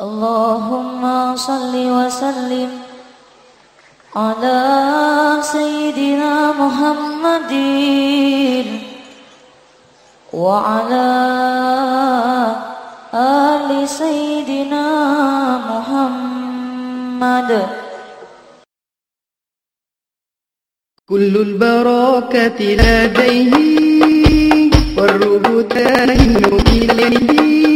اللهم صل وسلم على سيدنا محمد وعلى آل سيدنا محمد. كل البركة لديه والروح تهن إليه.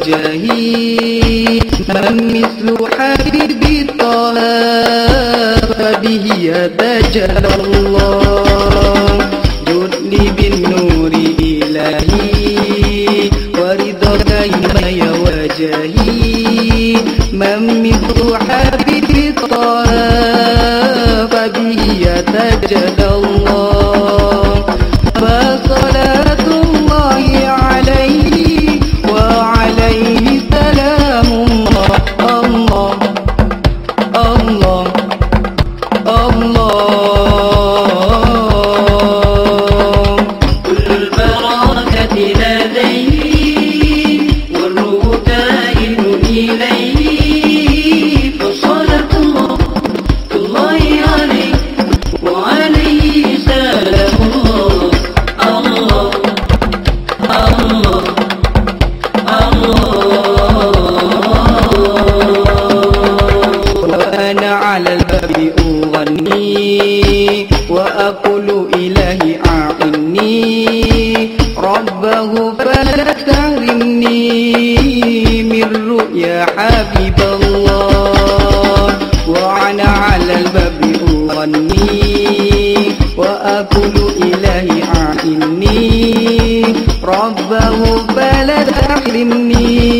وجاهي من مثل حبيب طه فبه يتجلى الله. جدني بالنور إلهي ورضاك يا وجاهي من مثل حبيب طه فبه يتجلى وأقول إلهي أعني. ربه فلا تحرمني من رؤيا حبيب الله. وأنا على الباب أغني. وأقول إلهي أعني. ربه فلا تحرمني